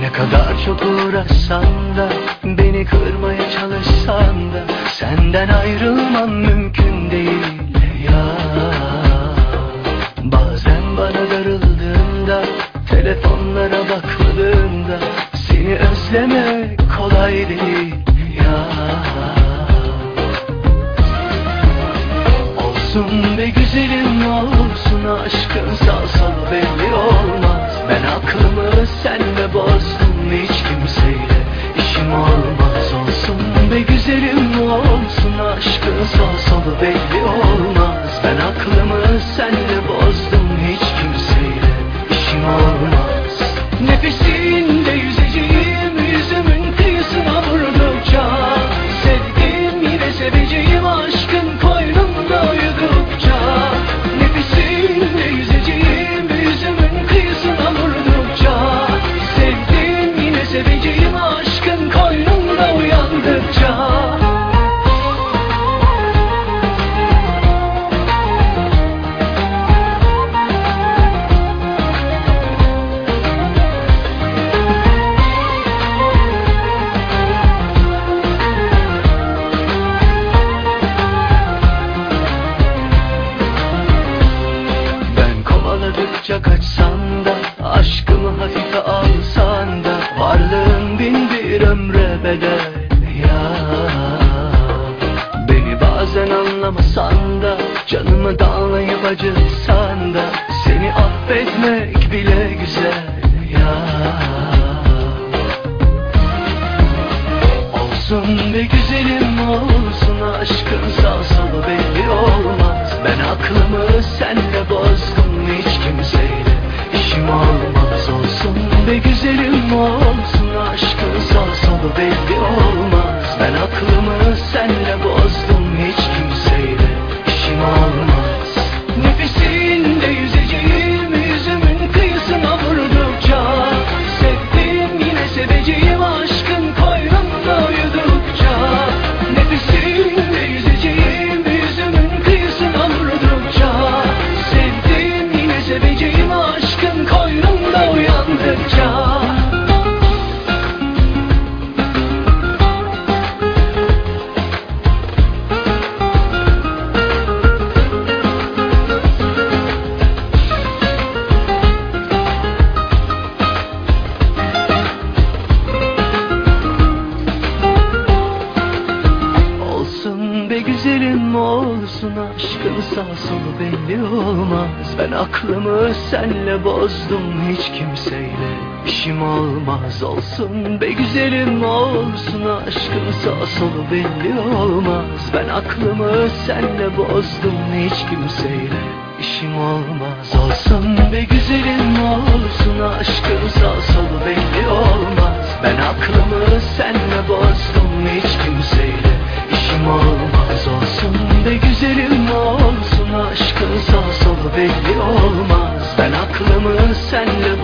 Ne kadar çok uğraşsan da Beni kırmaya çalışsan da Senden ayrılmam mümkün değil ya. Bazen bana darıldığında Telefonlara bakmadığında Seni özlemek kolay değil ya. Olsun be güzelim olsun aşkın sağ sol belli kovaladıkça kaçsan da Aşkımı hafife alsan da Varlığın bin bir ömre bedel ya. Beni bazen anlamasan da Canımı dağlayıp acıtsan da Seni affetmek bile güzel ya. Olsun be güzelim olsun aşkın olsun aşkın sağ solu belli olmaz. Ben aklımı senle bozdum hiç kimseyle işim olmaz. Nefesinde yüzeceğim yüzümün kıyısına vurdukça Sevdim yine seveceğim aşkın koynunda uyudukça. Nefesinde yüzeceğim yüzümün kıyısına vurdukça Sevdim yine seveceğim aşkın koynunda uyandıkça sağ solu belli olmaz. Ben aklımı senle bozdum hiç kimseyle. İşim olmaz Olsun be güzelim olsun aşkın sağ solu belli olmaz. Ben aklımı senle bozdum hiç kimseyle. İşim olmaz Olsun be güzelim olsun aşkın sağ solu mı senle